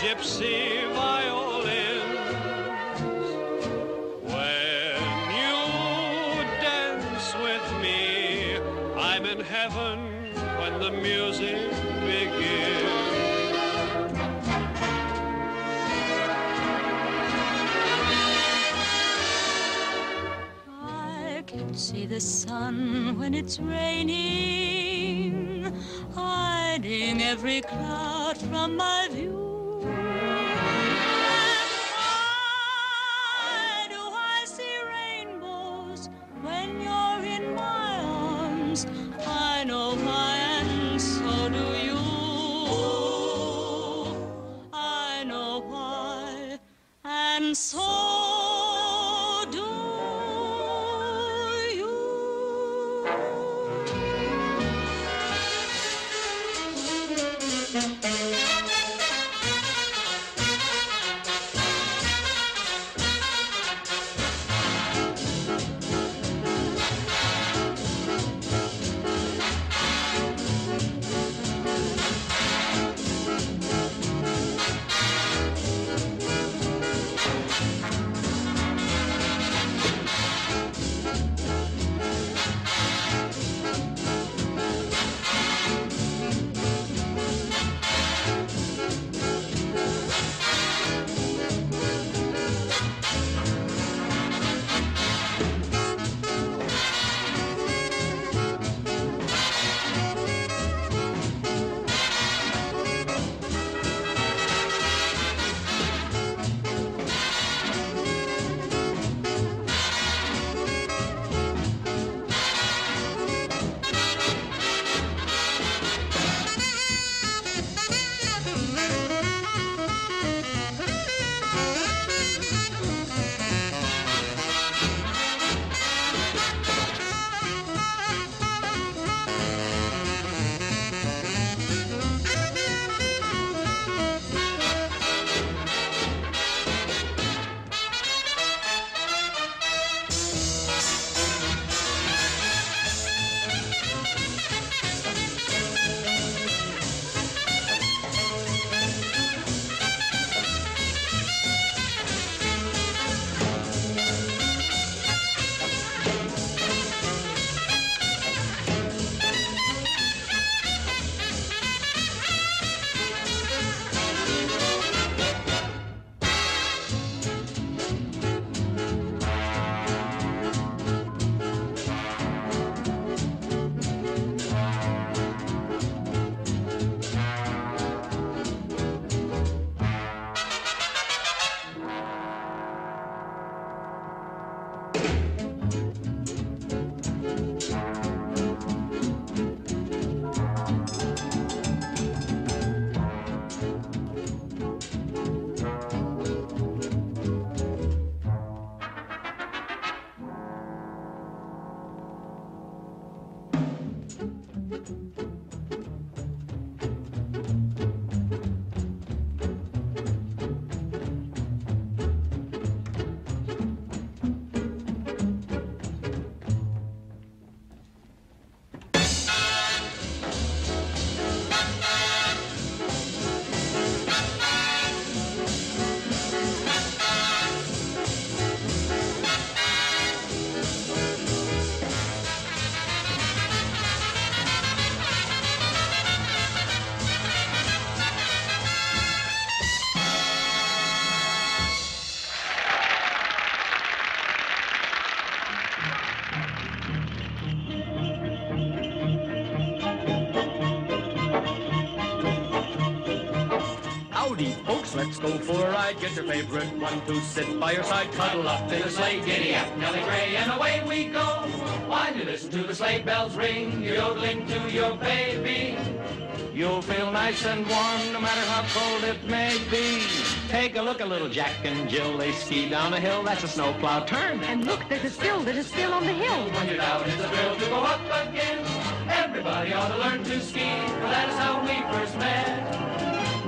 gypsy violins. When you dance with me, I'm in heaven when the music begins. I can see the sun when it's raining, hiding every cloud from my view go for a ride. Get your favorite one to sit by your side. Cuddle up in the sleigh, giddy up, Nelly Gray, and away we go. While you listen to the sleigh bells ring, you're yodeling to your baby. You'll feel nice and warm no matter how cold it may be. Take a look at little Jack and Jill. They ski down a hill. That's a snowplow turn. And look, there's a still, there's a still on the hill. When you're down, it's a thrill to go up again. Everybody ought to learn to ski, for that is how we first met.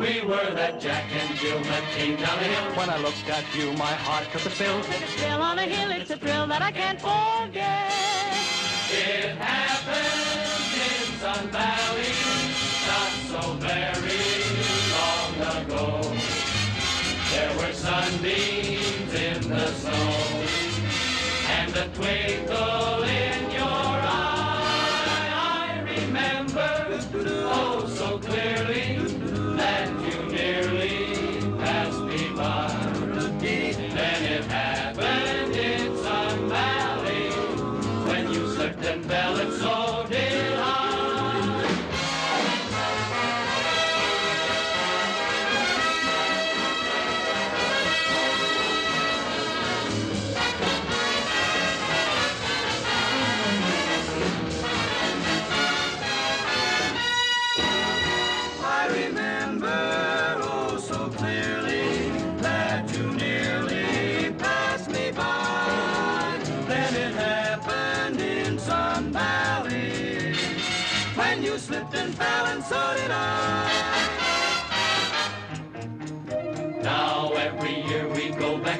We were that Jack and Jill that came down the hill. When I looked at you, my heart took a thrill. Still on a hill, it's a thrill that I can't forget. It happened in Sun Valley,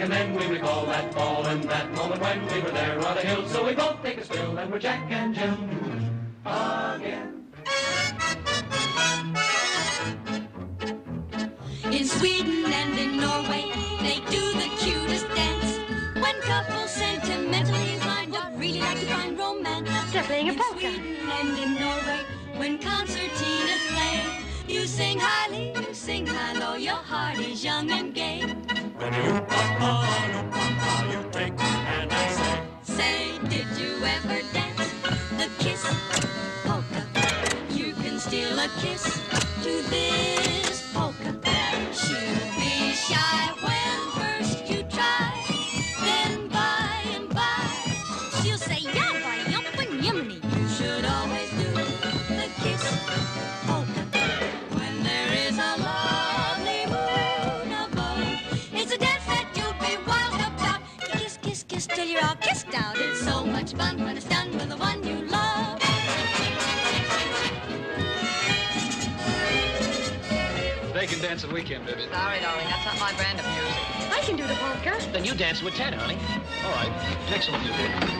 and then we recall that fall and that moment when we were there on a hill. So we both take a spill and we're Jack and Jill again. In Sweden and in Norway, they do the cutest dance. When couples sentimentally inclined up really like to find romance. They're playing a polka. in. Sweden and in Norway, when concertinas play, you sing highly, you sing high low, your heart is young and gay. With Ted, honey. All right. One,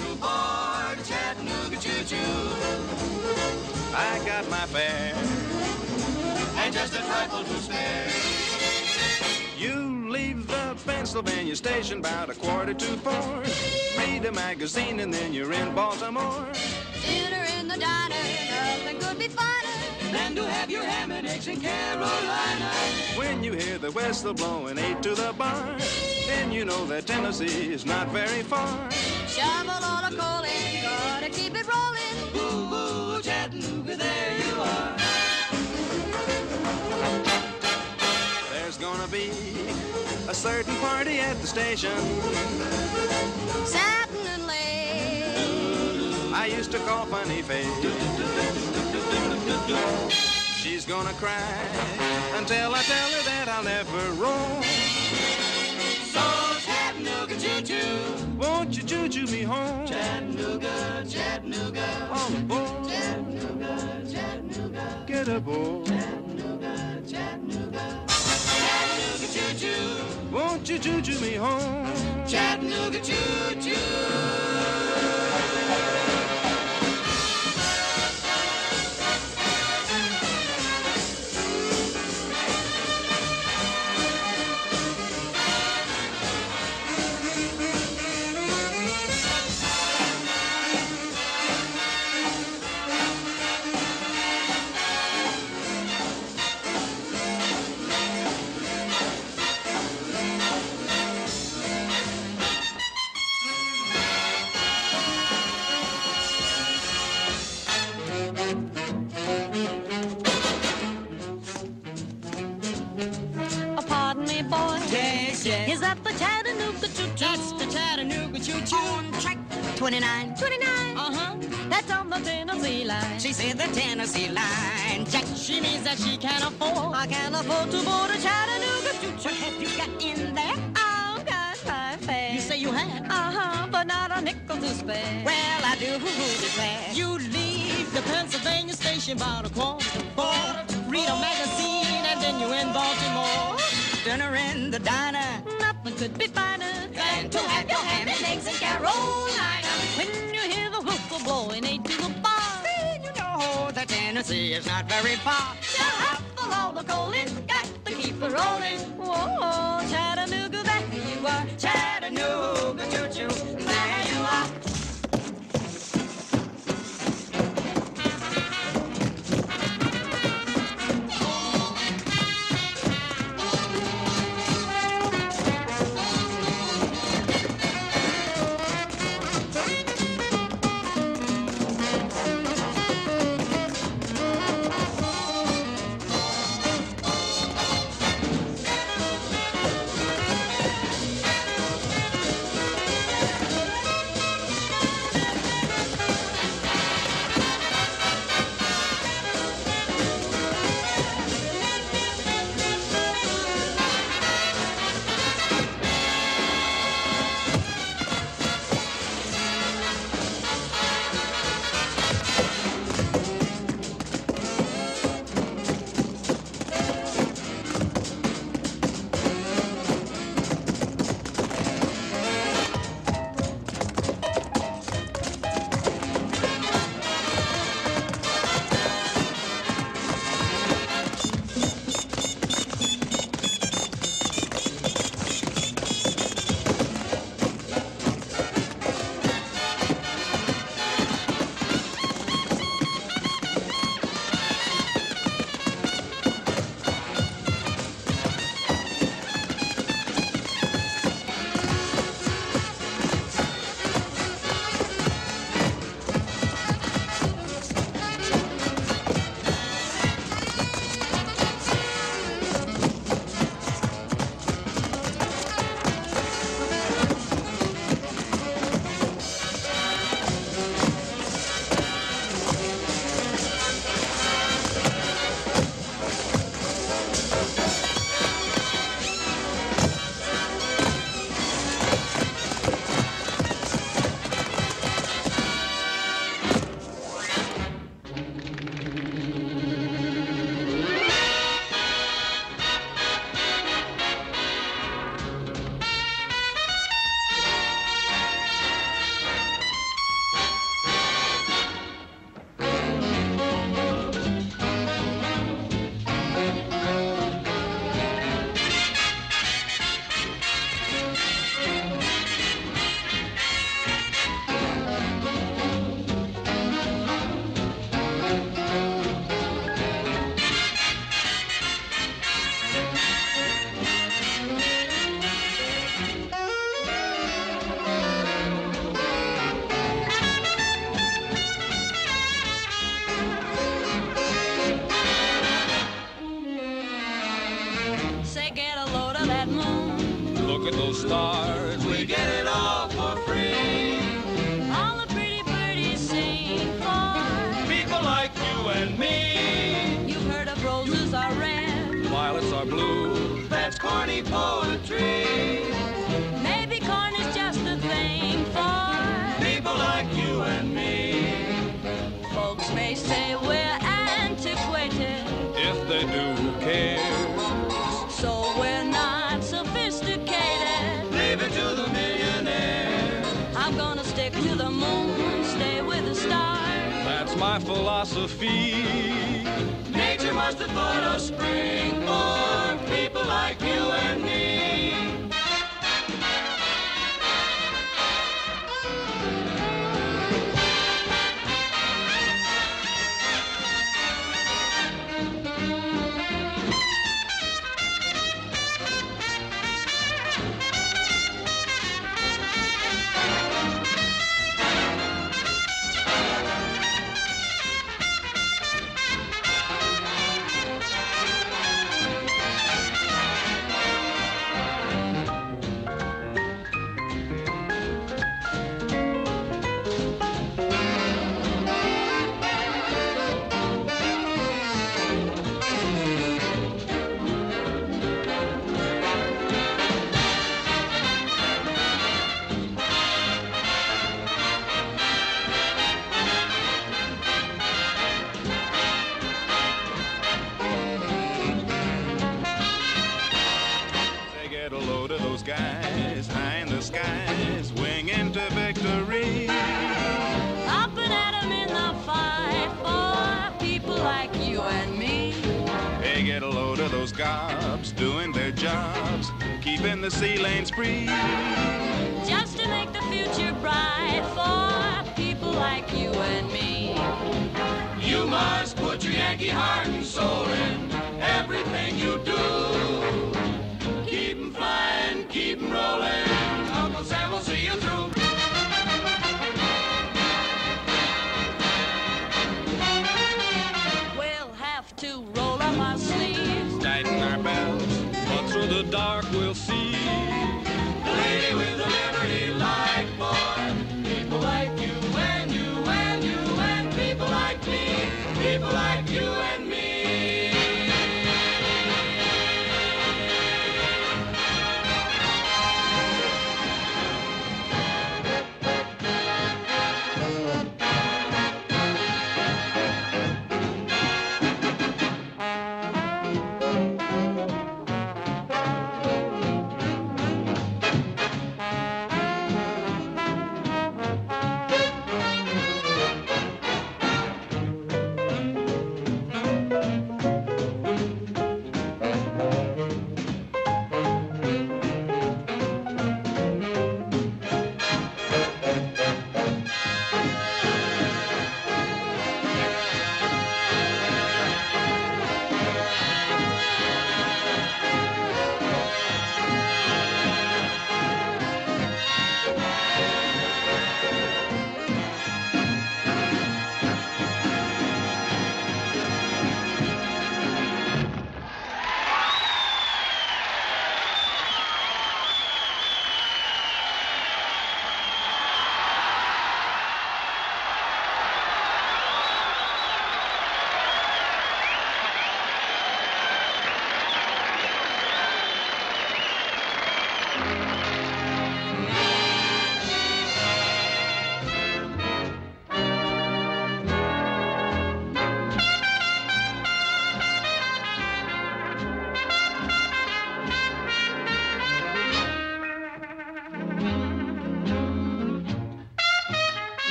I got my fare. And just a trifle to spare. You leave the Pennsylvania station about a quarter to four. Read a magazine and then you're in Baltimore. Dinner in the diner, nothing could be finer. Than to have your ham and eggs in Carolina. When you hear the whistle blowing eight to the bar, then you know that Tennessee is not very far. Shovel all the coal keep it rolling. Ooh, ooh, Chattanooga, there you are. There's gonna be a certain party at the station. Satin and lace. I used to call Funny Face. She's gonna cry until I tell her that I'll never roam. So choo-choo. Won't you choo-choo me home? Chattanooga, Chattanooga. All aboard. Chattanooga, Chattanooga. Get aboard. Chattanooga choo-choo. Won't you choo-choo me home? Chattanooga choo-choo. That she can't afford. I can't afford to board a Chattanooga. What have you got in there? I've got my fare. You say you have? Uh-huh, but not a nickel to spare. Well, I do declare. You leave the Pennsylvania station about a quarter to four. Read a magazine and then you're in Baltimore. Dinner in the diner. Nothing could be finer Than to have your ham and eggs in Carolina. When you hear the whistle blowing eight to the bar. Then you know that Tennessee is not very far. Full all the coal in, got to keep it rolling. Whoa, Chattanooga, there you are. Chattanooga choo-choo. There you are.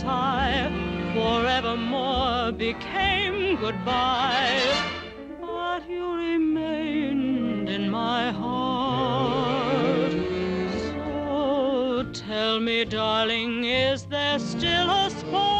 sigh forevermore became goodbye. But you remained in my heart. So tell me, darling, is there still a spot?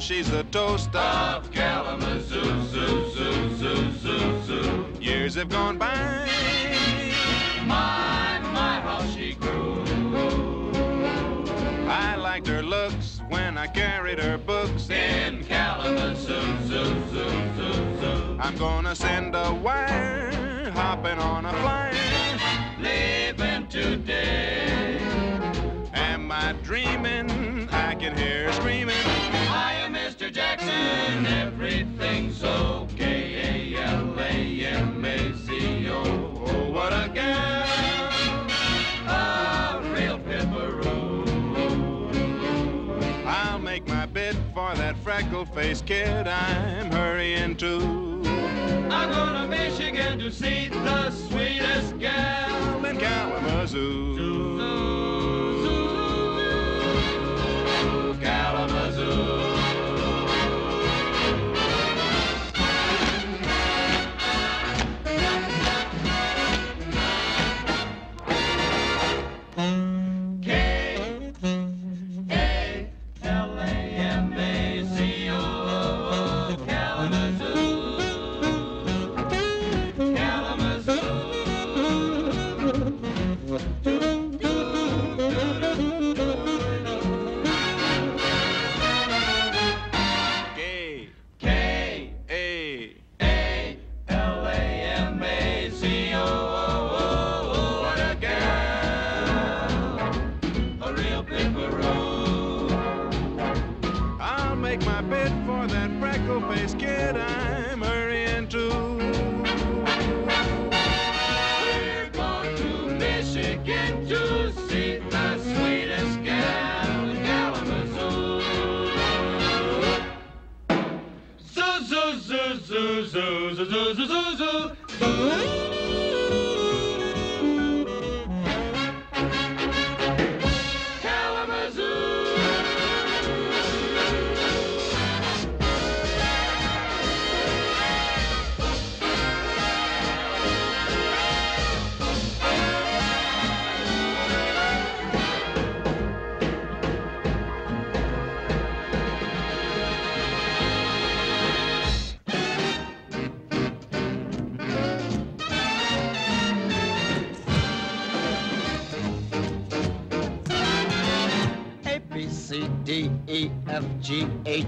Know she's the toast of Kalamazoo, zoo, zoo, zoo, zoo, zoo. years have gone by. My, my, how she grew. I liked her looks when I carried her books In Kalamazoo, zoo, zoo, zoo, zoo. I'm gonna send a wire, hopping on a flyer. Leaving today. Am I dreaming? I can hear her screaming. I am Mr. Jackson. Everything's okay. A-L-A-M-A-Z-O. Oh, what a gal. A real pipperoo. I'll make my bid for that freckle-faced kid I'm hurrying to. I'm going to Michigan to see the sweetest gal. In Kalamazoo. Kalamazoo. Zoo,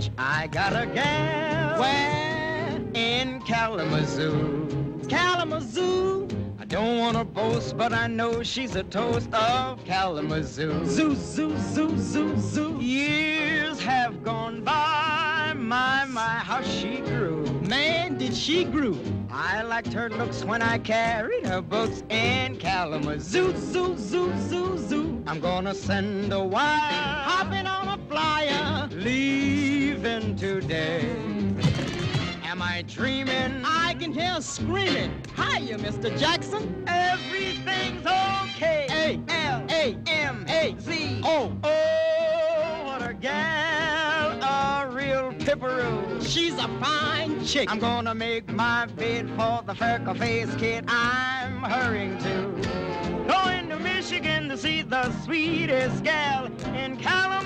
G, H. I got a gal. Where? In Kalamazoo. Kalamazoo. I don't want to boast, but I know she's a toast of Kalamazoo. Zoo, zoo, zoo, zoo, zoo. Years have gone by. My, my, how she grew. Man, did she grew. I liked her looks when I carried her books in Kalamazoo. Zoo, zoo, zoo, zoo. Zoo. I'm gonna send a wire. Hopping on a flyer. Leaving today. Am I dreaming? I can hear screaming. Hiya, Mr. Jackson. Everything's okay. A L A M A Z O. Oh, what a gal, a real pipperoo. She's a fine chick. I'm gonna make my bid for the freckle face kid I'm hurrying to. Going to Michigan to see the sweetest gal in California.